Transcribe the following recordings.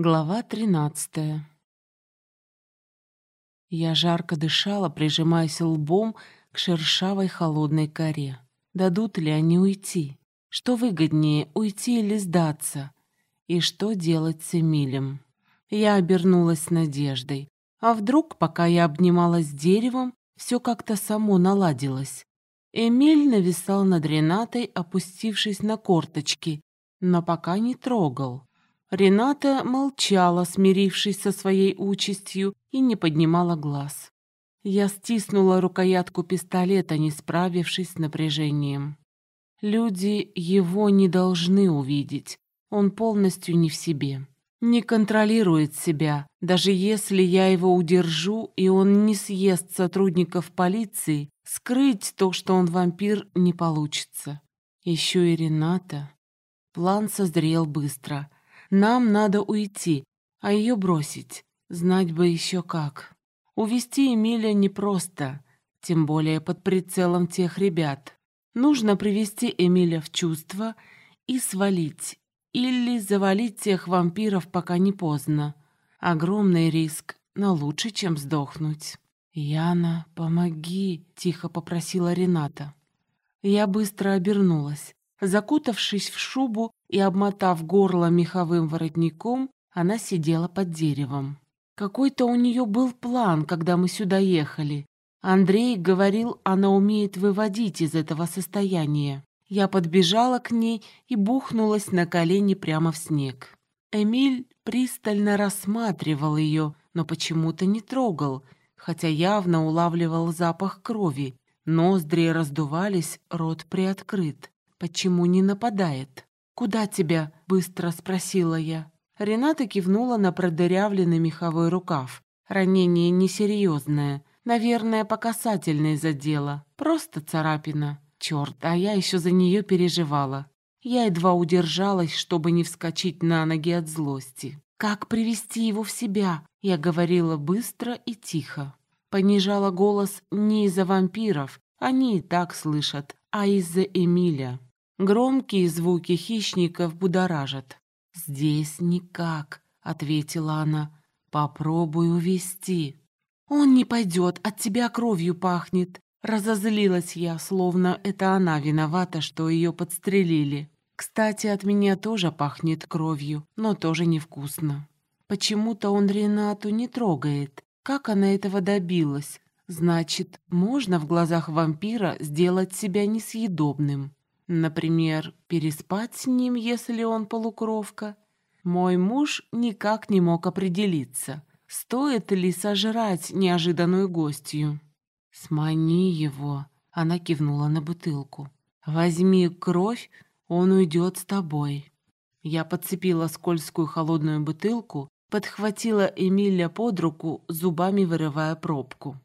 Глава тринадцатая. Я жарко дышала, прижимаясь лбом к шершавой холодной коре. Дадут ли они уйти? Что выгоднее, уйти или сдаться? И что делать с Эмилем? Я обернулась надеждой. А вдруг, пока я обнималась деревом, все как-то само наладилось? Эмиль нависал над Ренатой, опустившись на корточки, но пока не трогал. Рената молчала, смирившись со своей участью, и не поднимала глаз. Я стиснула рукоятку пистолета, не справившись с напряжением. Люди его не должны увидеть. Он полностью не в себе. Не контролирует себя. Даже если я его удержу, и он не съест сотрудников полиции, скрыть то, что он вампир, не получится. Еще и Рената. План созрел быстро — нам надо уйти, а ее бросить. Знать бы еще как. Увести Эмиля непросто, тем более под прицелом тех ребят. Нужно привести Эмиля в чувство и свалить. Или завалить тех вампиров, пока не поздно. Огромный риск, но лучше, чем сдохнуть. «Яна, помоги!» — тихо попросила Рената. Я быстро обернулась. Закутавшись в шубу и обмотав горло меховым воротником, она сидела под деревом. Какой-то у нее был план, когда мы сюда ехали. Андрей говорил, она умеет выводить из этого состояния. Я подбежала к ней и бухнулась на колени прямо в снег. Эмиль пристально рассматривал ее, но почему-то не трогал, хотя явно улавливал запах крови. Ноздри раздувались, рот приоткрыт. Почему не нападает? «Куда тебя?» — быстро спросила я. Рената кивнула на продырявленный меховой рукав. Ранение несерьезное. Наверное, по касательной задела. Просто царапина. Черт, а я еще за нее переживала. Я едва удержалась, чтобы не вскочить на ноги от злости. «Как привести его в себя?» Я говорила быстро и тихо. Понижала голос не из-за вампиров, они и так слышат, а из-за Эмиля. Громкие звуки хищников будоражат. «Здесь никак», — ответила она. «Попробуй увести». «Он не пойдет, от тебя кровью пахнет». Разозлилась я, словно это она виновата, что ее подстрелили. Кстати, от меня тоже пахнет кровью, но тоже невкусно. Почему-то он Ренату не трогает. Как она этого добилась? Значит, можно в глазах вампира сделать себя несъедобным. Например, переспать с ним, если он полукровка. Мой муж никак не мог определиться, стоит ли сожрать неожиданную гостью. «Смани его», — она кивнула на бутылку. «Возьми кровь, он уйдет с тобой». Я подцепила скользкую холодную бутылку, подхватила Эмиля под руку, зубами вырывая пробку.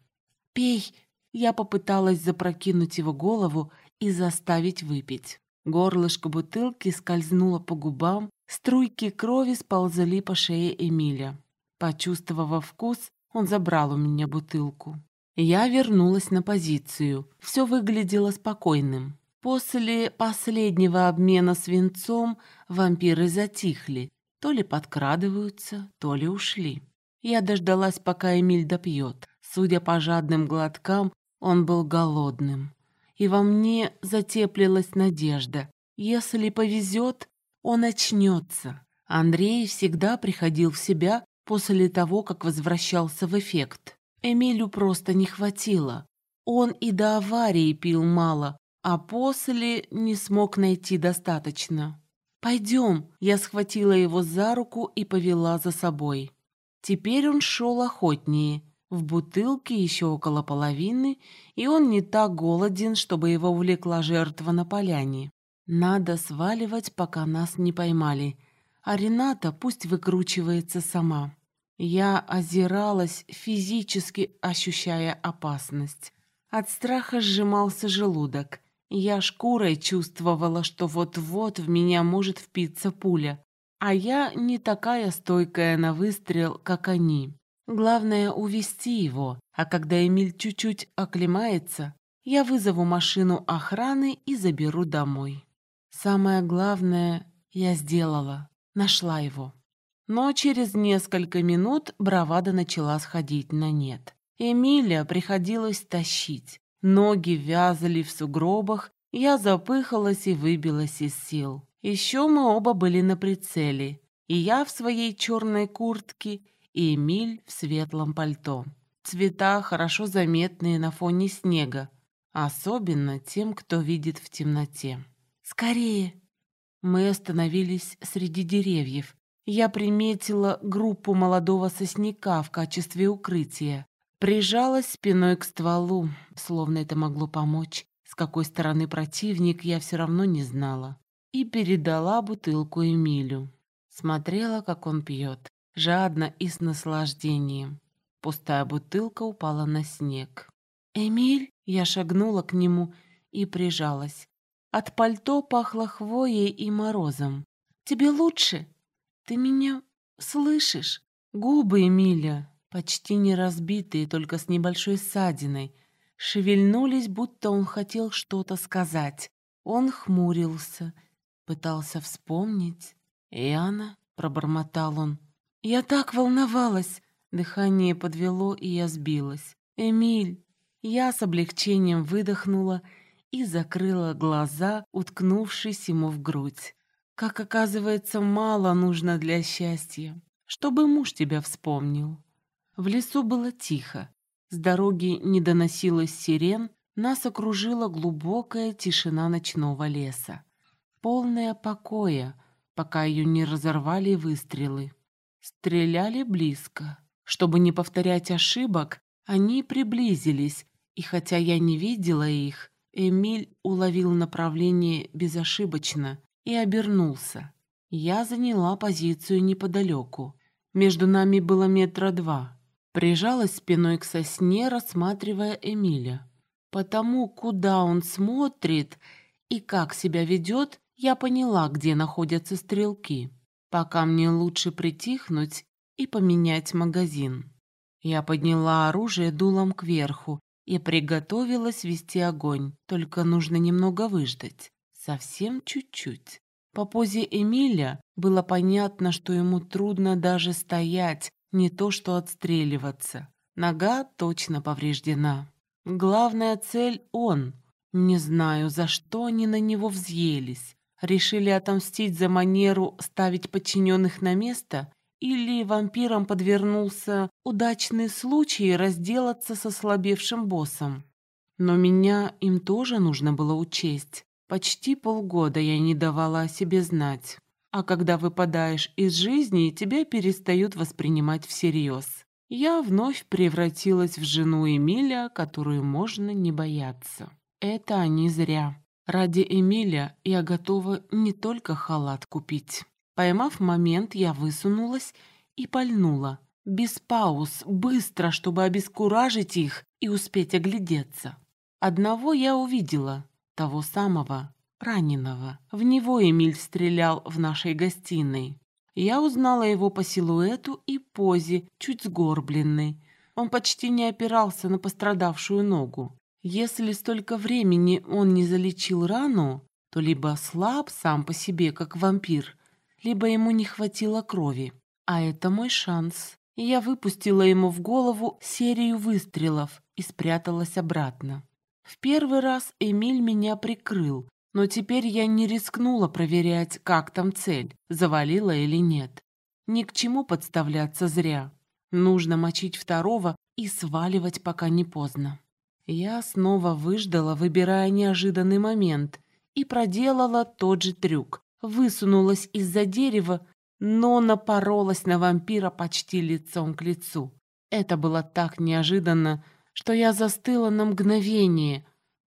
«Пей!» Я попыталась запрокинуть его голову и заставить выпить. Горлышко бутылки скользнуло по губам, струйки крови сползали по шее Эмиля. Почувствовав вкус, он забрал у меня бутылку. Я вернулась на позицию. Все выглядело спокойным. После последнего обмена свинцом вампиры затихли. То ли подкрадываются, то ли ушли. Я дождалась, пока Эмиль допьет. Судя по жадным глоткам, он был голодным и во мне затеплилась надежда. Если повезет, он очнется. Андрей всегда приходил в себя после того, как возвращался в эффект. Эмилю просто не хватило. Он и до аварии пил мало, а после не смог найти достаточно. «Пойдем», — я схватила его за руку и повела за собой. Теперь он шел охотнее, в бутылке еще около половины, и он не так голоден, чтобы его увлекла жертва на поляне. Надо сваливать, пока нас не поймали. А Рената пусть выкручивается сама. Я озиралась, физически ощущая опасность. От страха сжимался желудок. Я шкурой чувствовала, что вот-вот в меня может впиться пуля. А я не такая стойкая на выстрел, как они. Главное — увести его, а когда Эмиль чуть-чуть оклемается, я вызову машину охраны и заберу домой. Самое главное я сделала, нашла его. Но через несколько минут бравада начала сходить на нет. Эмилия приходилось тащить. Ноги вязали в сугробах, я запыхалась и выбилась из сил. Еще мы оба были на прицеле. И я в своей черной куртке, и Эмиль в светлом пальто. Цвета хорошо заметные на фоне снега, особенно тем, кто видит в темноте. «Скорее!» Мы остановились среди деревьев. Я приметила группу молодого сосняка в качестве укрытия. Прижалась спиной к стволу, словно это могло помочь. С какой стороны противник, я все равно не знала. И передала бутылку Эмилю. Смотрела, как он пьет, жадно и с наслаждением. Пустая бутылка упала на снег. «Эмиль?» Я шагнула к нему и прижалась. От пальто пахло хвоей и морозом. «Тебе лучше? Ты меня слышишь?» Губы Эмиля почти не разбитые, только с небольшой ссадиной, шевельнулись, будто он хотел что-то сказать. Он хмурился, пытался вспомнить. «Яна?» — пробормотал он. «Я так волновалась!» Дыхание подвело, и я сбилась. «Эмиль!» Я с облегчением выдохнула и закрыла глаза, уткнувшись ему в грудь. Как оказывается, мало нужно для счастья, чтобы муж тебя вспомнил. В лесу было тихо. С дороги не доносилось сирен, нас окружила глубокая тишина ночного леса. Полная покоя, пока ее не разорвали выстрелы. Стреляли близко. Чтобы не повторять ошибок, они приблизились, и хотя я не видела их, Эмиль уловил направление безошибочно и обернулся. Я заняла позицию неподалеку. Между нами было метра два. Прижалась спиной к сосне, рассматривая Эмиля. Потому, куда он смотрит и как себя ведет, я поняла, где находятся стрелки. Пока мне лучше притихнуть и поменять магазин. Я подняла оружие дулом кверху и приготовилась вести огонь, только нужно немного выждать. Совсем чуть-чуть. По позе Эмиля было понятно, что ему трудно даже стоять, не то что отстреливаться. Нога точно повреждена. Главная цель — он. Не знаю, за что они на него взъелись. Решили отомстить за манеру ставить подчиненных на место? Или вампирам подвернулся удачный случай разделаться со слабевшим боссом? Но меня им тоже нужно было учесть. Почти полгода я не давала о себе знать. А когда выпадаешь из жизни, тебя перестают воспринимать всерьез. Я вновь превратилась в жену Эмиля, которую можно не бояться. Это они зря. Ради Эмиля я готова не только халат купить. Поймав момент, я высунулась и пальнула. Без пауз, быстро, чтобы обескуражить их и успеть оглядеться. Одного я увидела, того самого, раненого. В него Эмиль стрелял в нашей гостиной. Я узнала его по силуэту и позе, чуть сгорбленной. Он почти не опирался на пострадавшую ногу. Если столько времени он не залечил рану, то либо слаб сам по себе, как вампир, либо ему не хватило крови. А это мой шанс. я выпустила ему в голову серию выстрелов и спряталась обратно. В первый раз Эмиль меня прикрыл, но теперь я не рискнула проверять, как там цель, завалила или нет. Ни к чему подставляться зря. Нужно мочить второго и сваливать, пока не поздно. Я снова выждала, выбирая неожиданный момент, и проделала тот же трюк. Высунулась из-за дерева, но напоролась на вампира почти лицом к лицу. Это было так неожиданно, что я застыла на мгновение.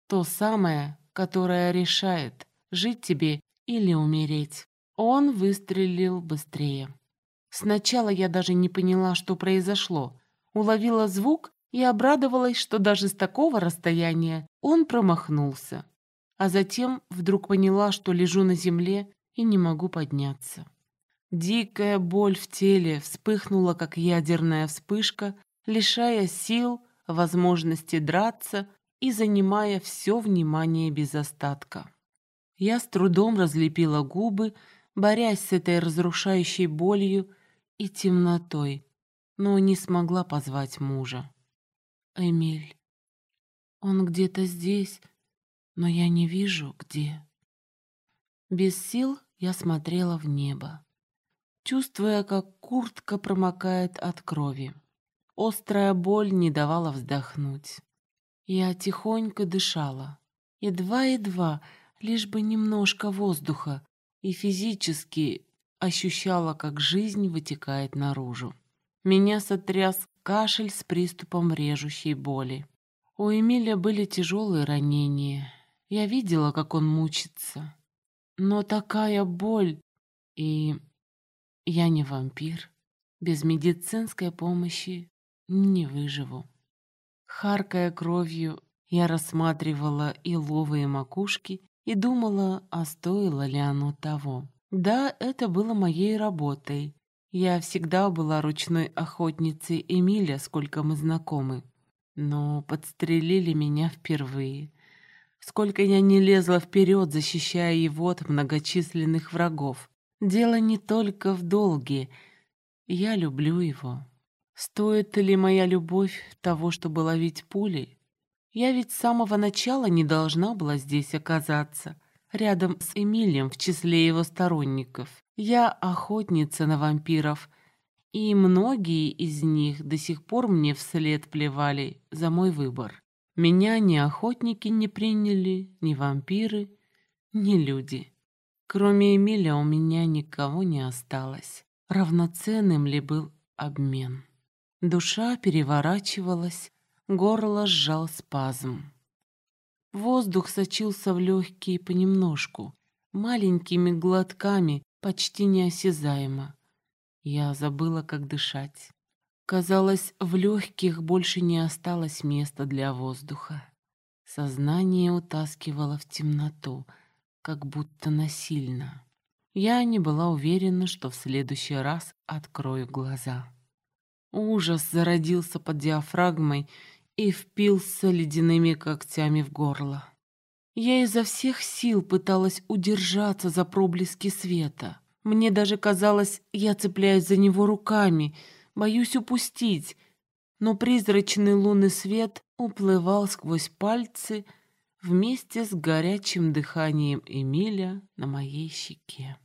То самое, которая решает, жить тебе или умереть. Он выстрелил быстрее. Сначала я даже не поняла, что произошло. Уловила звук и обрадовалась, что даже с такого расстояния он промахнулся. А затем вдруг поняла, что лежу на земле и не могу подняться. Дикая боль в теле вспыхнула, как ядерная вспышка, лишая сил, возможности драться и занимая все внимание без остатка. Я с трудом разлепила губы, борясь с этой разрушающей болью, и темнотой, но не смогла позвать мужа. «Эмиль, он где-то здесь, но я не вижу, где». Без сил я смотрела в небо, чувствуя, как куртка промокает от крови. Острая боль не давала вздохнуть. Я тихонько дышала, едва-едва, лишь бы немножко воздуха, и физически ощущала, как жизнь вытекает наружу. Меня сотряс кашель с приступом режущей боли. У Эмиля были тяжелые ранения. Я видела, как он мучится. Но такая боль, и я не вампир. Без медицинской помощи не выживу. Харкая кровью, я рассматривала иловые макушки и думала, а стоило ли оно того. Да, это было моей работой. Я всегда была ручной охотницей Эмиля, сколько мы знакомы. Но подстрелили меня впервые. Сколько я не лезла вперед, защищая его от многочисленных врагов. Дело не только в долге. Я люблю его. Стоит ли моя любовь того, чтобы ловить пули? Я ведь с самого начала не должна была здесь оказаться, рядом с Эмилием в числе его сторонников. Я охотница на вампиров, и многие из них до сих пор мне вслед плевали за мой выбор. Меня ни охотники не приняли, ни вампиры, ни люди. Кроме Эмиля у меня никого не осталось. Равноценным ли был обмен? Душа переворачивалась, горло сжал спазм. Воздух сочился в легкие понемножку, маленькими глотками, почти неосязаемо. Я забыла, как дышать. Казалось, в легких больше не осталось места для воздуха. Сознание утаскивало в темноту, как будто насильно. Я не была уверена, что в следующий раз открою глаза. Ужас зародился под диафрагмой и впился ледяными когтями в горло. Я изо всех сил пыталась удержаться за проблески света. Мне даже казалось, я цепляюсь за него руками, боюсь упустить, но призрачный лунный свет уплывал сквозь пальцы вместе с горячим дыханием Эмиля на моей щеке.